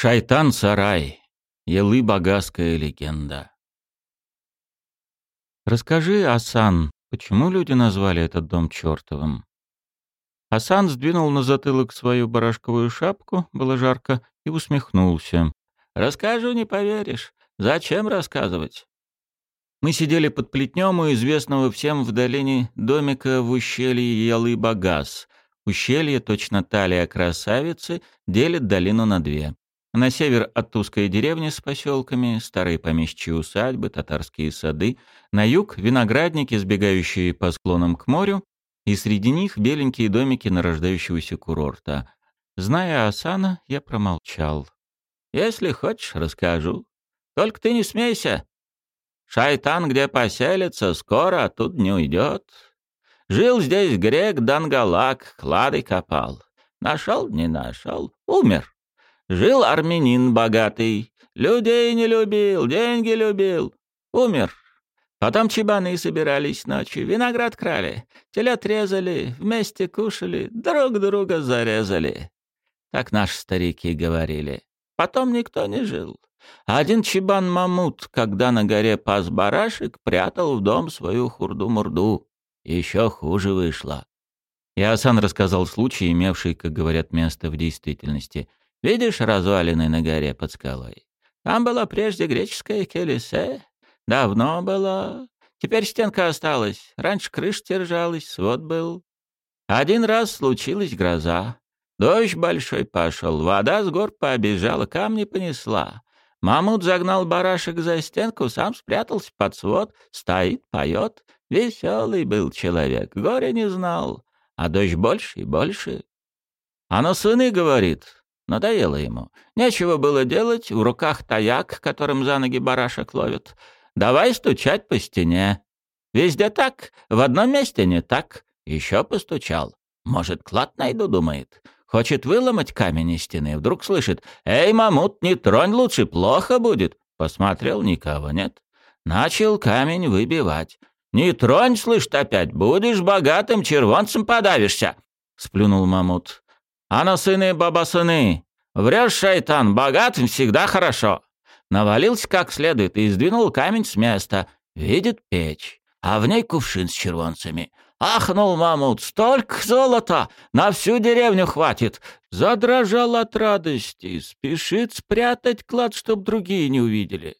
Шайтан-сарай. Елы-багасская легенда. Расскажи, Асан, почему люди назвали этот дом чертовым? Асан сдвинул на затылок свою барашковую шапку, было жарко, и усмехнулся. «Расскажу, не поверишь. Зачем рассказывать?» Мы сидели под плетнем у известного всем в долине домика в ущелье Ялы-Багас. Ущелье, точно талия красавицы, делит долину на две. На север от узкой деревни с поселками, старые помещичьи усадьбы, татарские сады, на юг — виноградники, сбегающие по склонам к морю, и среди них беленькие домики нарождающегося курорта. Зная Асана, я промолчал. «Если хочешь, расскажу. Только ты не смейся. Шайтан, где поселится, скоро оттуда не уйдет. Жил здесь грек Дангалак, клады копал. Нашел, не нашел, умер. Жил армянин богатый, людей не любил, деньги любил. Умер. Потом чебаны собирались ночью, виноград крали, телят резали, вместе кушали, друг друга зарезали. Так наши старики говорили. Потом никто не жил. Один чебан Мамут, когда на горе пас барашек, прятал в дом свою хурду-мурду. Еще хуже вышло. И Асан рассказал случай, имевший, как говорят, место в действительности. Видишь развалины на горе под скалой? Там была прежде греческая келесе. Давно была. Теперь стенка осталась. Раньше крыша держалась, свод был. Один раз случилась гроза. Дождь большой пошел, вода с гор побежала, камни понесла. Мамут загнал барашек за стенку, сам спрятался под свод, стоит, поет. Веселый был человек, горе не знал, а дождь больше и больше. А на сыны, говорит, Надоело ему. Нечего было делать, в руках таяк, которым за ноги барашек ловят. Давай стучать по стене. Везде так, в одном месте не так. Еще постучал. Может, клад найду, думает. Хочет выломать камень из стены. Вдруг слышит, «Эй, мамут, не тронь лучше, плохо будет». Посмотрел, никого нет. Начал камень выбивать. «Не тронь, слышит опять, будешь богатым, червонцем подавишься», — сплюнул мамут. А на сыны, баба сыны, врешь, шайтан, богатым всегда хорошо. Навалился как следует и сдвинул камень с места. Видит печь, а в ней кувшин с червонцами. Ахнул мамут, столько золота, на всю деревню хватит. Задрожал от радости, спешит спрятать клад, чтоб другие не увидели.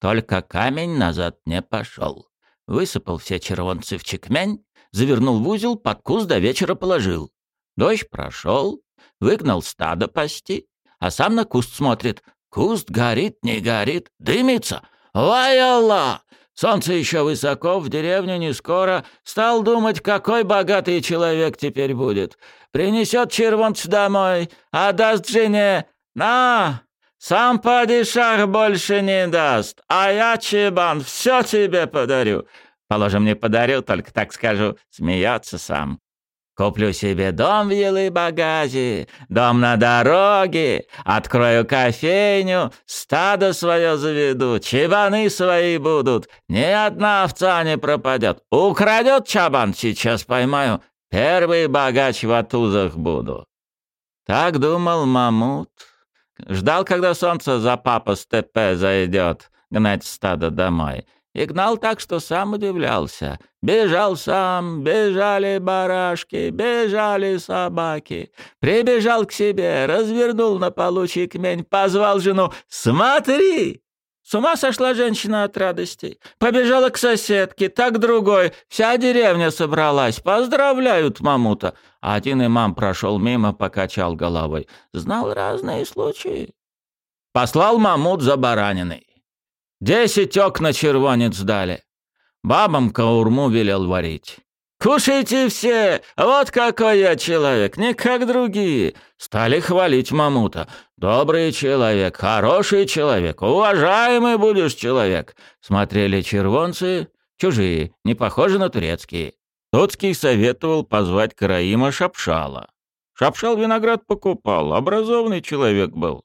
Только камень назад не пошел. Высыпал все червонцы в чекмень, завернул в узел, под куст до вечера положил. Дождь прошел, выгнал стадо пасти, а сам на куст смотрит. Куст горит, не горит, дымится. Вай Аллах! Солнце еще высоко, в деревню не скоро. Стал думать, какой богатый человек теперь будет. Принесет червонц домой, а даст жене. На, сам падишах больше не даст, а я, Чебан, все тебе подарю. Положим, не подарю, только так скажу, смеется сам. Куплю себе дом в Елы-Багазе, дом на дороге, открою кофейню, стадо свое заведу, чебаны свои будут, ни одна овца не пропадет. Украдет чабан, сейчас поймаю, первый богач в атузах буду. Так думал Мамут. Ждал, когда солнце за папа с зайдет, гнать стадо домой. И гнал так, что сам удивлялся. Бежал сам, бежали барашки, бежали собаки. Прибежал к себе, развернул на полу чекмень, позвал жену «Смотри!» С ума сошла женщина от радости. Побежала к соседке, так другой. Вся деревня собралась. Поздравляют мамута. Один имам прошел мимо, покачал головой. Знал разные случаи. Послал мамут за бараниной. Десять окна червонец дали. Бабам каурму велел варить. «Кушайте все! Вот какой я человек, не как другие!» Стали хвалить Мамута. «Добрый человек, хороший человек, уважаемый будешь человек!» Смотрели червонцы, чужие, не похожи на турецкие. Тоцкий советовал позвать Караима Шапшала. Шапшал виноград покупал, образованный человек был.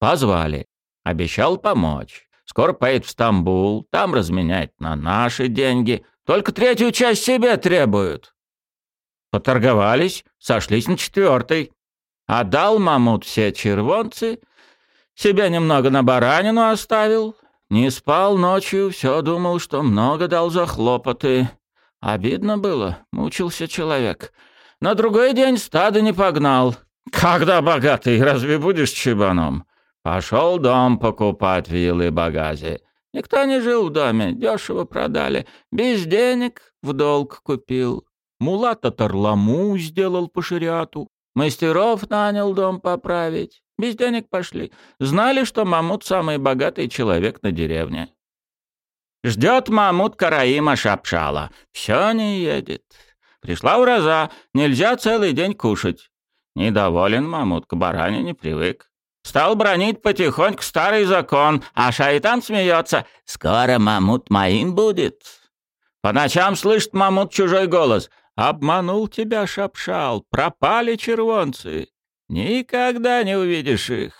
Позвали. Обещал помочь. Скоро поедет в Стамбул, там разменяет на наши деньги. Только третью часть себе требуют. Поторговались, сошлись на четвертой. Отдал Мамут все червонцы, Себе немного на баранину оставил. Не спал ночью, все думал, что много дал за хлопоты. Обидно было, мучился человек. На другой день стадо не погнал. Когда богатый, разве будешь чебаном? Пошел дом покупать в Елы-Багазе. Никто не жил в доме, дешево продали. Без денег в долг купил. Мулата Тарламу сделал по шариату. Мастеров нанял дом поправить. Без денег пошли. Знали, что Мамут самый богатый человек на деревне. Ждет Мамут Караима Шапшала. Все не едет. Пришла ураза. Нельзя целый день кушать. Недоволен Мамут, к баране не привык. Стал бронить потихоньку старый закон, а шайтан смеется. «Скоро Мамут моим будет». По ночам слышит Мамут чужой голос. «Обманул тебя, Шапшал, пропали червонцы. Никогда не увидишь их».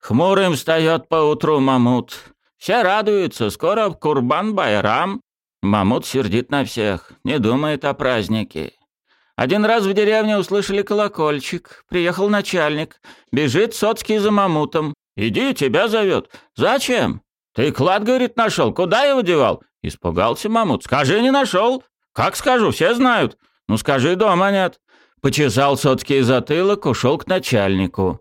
Хмурым встает поутру Мамут. Все радуются, скоро Курбан-Байрам. Мамут сердит на всех, не думает о празднике. Один раз в деревне услышали колокольчик. Приехал начальник. Бежит Соцкий за мамутом. «Иди, тебя зовет». «Зачем?» «Ты клад, — говорит, — нашел. Куда его девал?» Испугался мамут. «Скажи, не нашел». «Как скажу, все знают». «Ну скажи, дома нет». Почесал Соцкий затылок, ушел к начальнику.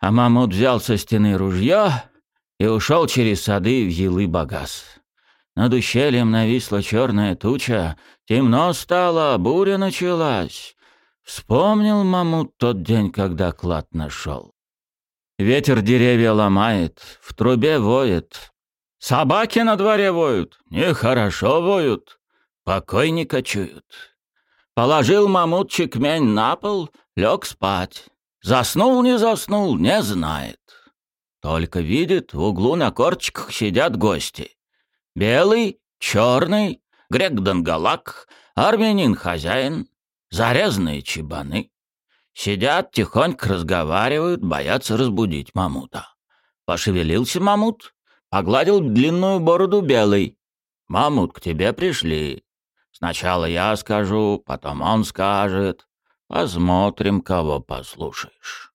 А мамут взял со стены ружье и ушел через сады в Елы-Багаз. Над ущельем нависла черная туча, темно стало, буря началась. Вспомнил Мамут тот день, когда клад нашел. Ветер деревья ломает, в трубе воет. Собаки на дворе воют, нехорошо воют, покойника чуют. Положил Мамут чекмень на пол, лег спать. Заснул, не заснул, не знает. Только видит, в углу на корчиках сидят гости. Белый, черный, грек-донгалак, армянин-хозяин, зарезанные чебаны. Сидят, тихонько разговаривают, боятся разбудить мамута. Пошевелился мамут, погладил длинную бороду белый. «Мамут, к тебе пришли. Сначала я скажу, потом он скажет. Посмотрим, кого послушаешь».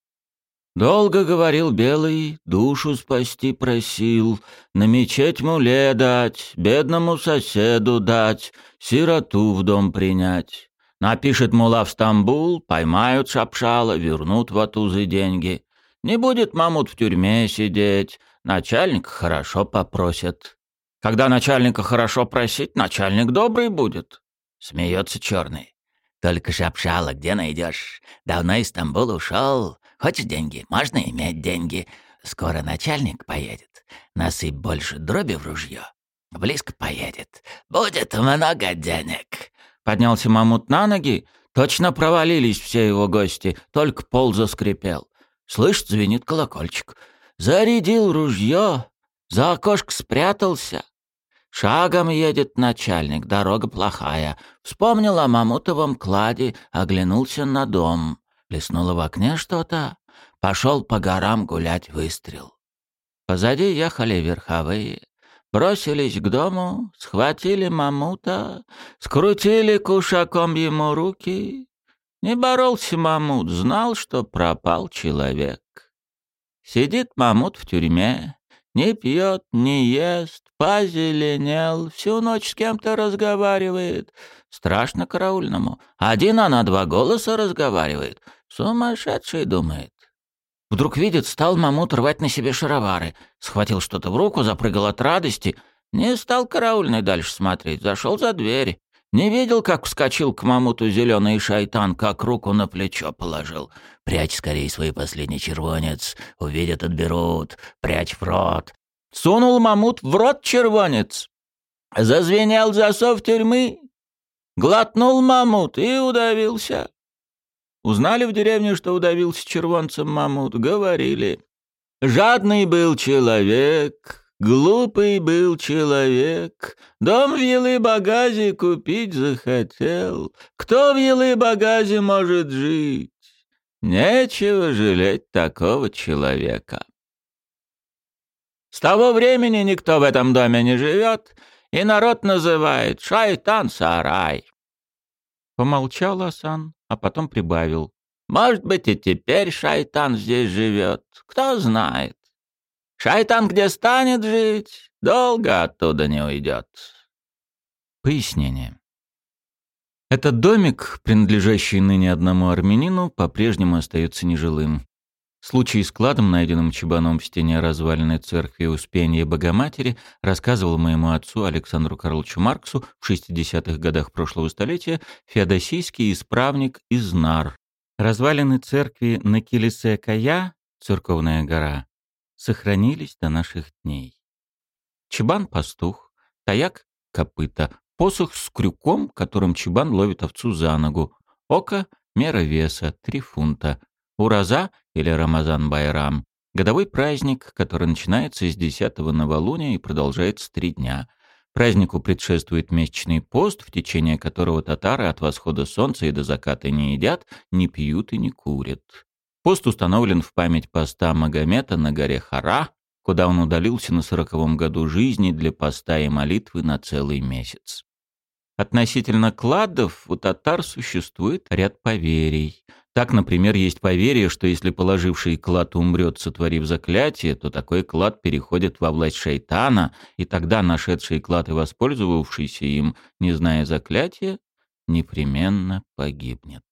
Долго говорил Белый, душу спасти просил, На мечеть муле дать, бедному соседу дать, Сироту в дом принять. Напишет мула в Стамбул, поймают шапшала, вернут в атузы деньги. Не будет мамут в тюрьме сидеть, начальник хорошо попросят. Когда начальника хорошо просить, начальник добрый будет. Смеется черный. Только шапшала где найдешь? Давно из Стамбула ушел. Хочешь деньги? Можно иметь деньги. Скоро начальник поедет. Насыпь больше дроби в ружье. Близко поедет. Будет много денег. Поднялся Мамут на ноги. Точно провалились все его гости. Только пол заскрипел. Слышь, звенит колокольчик. Зарядил ружье. За окошко спрятался. Шагом едет начальник, дорога плохая. Вспомнил о мамутовом кладе, оглянулся на дом. Плеснуло в окне что-то. Пошел по горам гулять выстрел. Позади ехали верховые. Бросились к дому, схватили мамута, скрутили кушаком ему руки. Не боролся мамут, знал, что пропал человек. Сидит мамут в тюрьме, не пьет, не ест, позеленел, всю ночь с кем-то разговаривает. Страшно караульному. Один она два голоса разговаривает. Сумасшедший, думает. Вдруг видит, стал мамут рвать на себе шаровары. Схватил что-то в руку, запрыгал от радости. Не стал караульный дальше смотреть, зашел за дверь. Не видел, как вскочил к мамуту зеленый шайтан, как руку на плечо положил. «Прячь скорее свой последний червонец, увидят, отберут, прячь в рот». Сунул мамут в рот червонец. Зазвенел засов тюрьмы, глотнул мамут и удавился. Узнали в деревне, что удавился червонцем мамут, говорили. Жадный был человек, глупый был человек, дом в Елы-Багазе купить захотел. Кто в Елы-Багазе может жить? Нечего жалеть такого человека. С того времени никто в этом доме не живет, и народ называет «шайтан-сарай». Помолчал Асан, а потом прибавил. «Может быть, и теперь шайтан здесь живет. Кто знает. Шайтан где станет жить, долго оттуда не уйдет. Пояснение. Этот домик, принадлежащий ныне одному армянину, по-прежнему остается нежилым. Случай с кладом, найденным чебаном в стене разваленной церкви Успения Богоматери, рассказывал моему отцу Александру Карловичу Марксу в 60-х годах прошлого столетия феодосийский исправник из Нар. Развалины церкви на Килисе-Кая, церковная гора, сохранились до наших дней. Чебан — пастух, таяк — копыта, посох с крюком, которым чебан ловит овцу за ногу, око — мера веса, три фунта, ураза или Рамазан-Байрам — годовой праздник, который начинается с 10 новолуния и продолжается три дня. Празднику предшествует месячный пост, в течение которого татары от восхода солнца и до заката не едят, не пьют и не курят. Пост установлен в память поста Магомета на горе Хара, куда он удалился на сороковом году жизни для поста и молитвы на целый месяц. Относительно кладов у татар существует ряд поверий. Так, например, есть поверье, что если положивший клад умрет, сотворив заклятие, то такой клад переходит во власть шайтана, и тогда нашедший клад и воспользовавшийся им, не зная заклятия, непременно погибнет.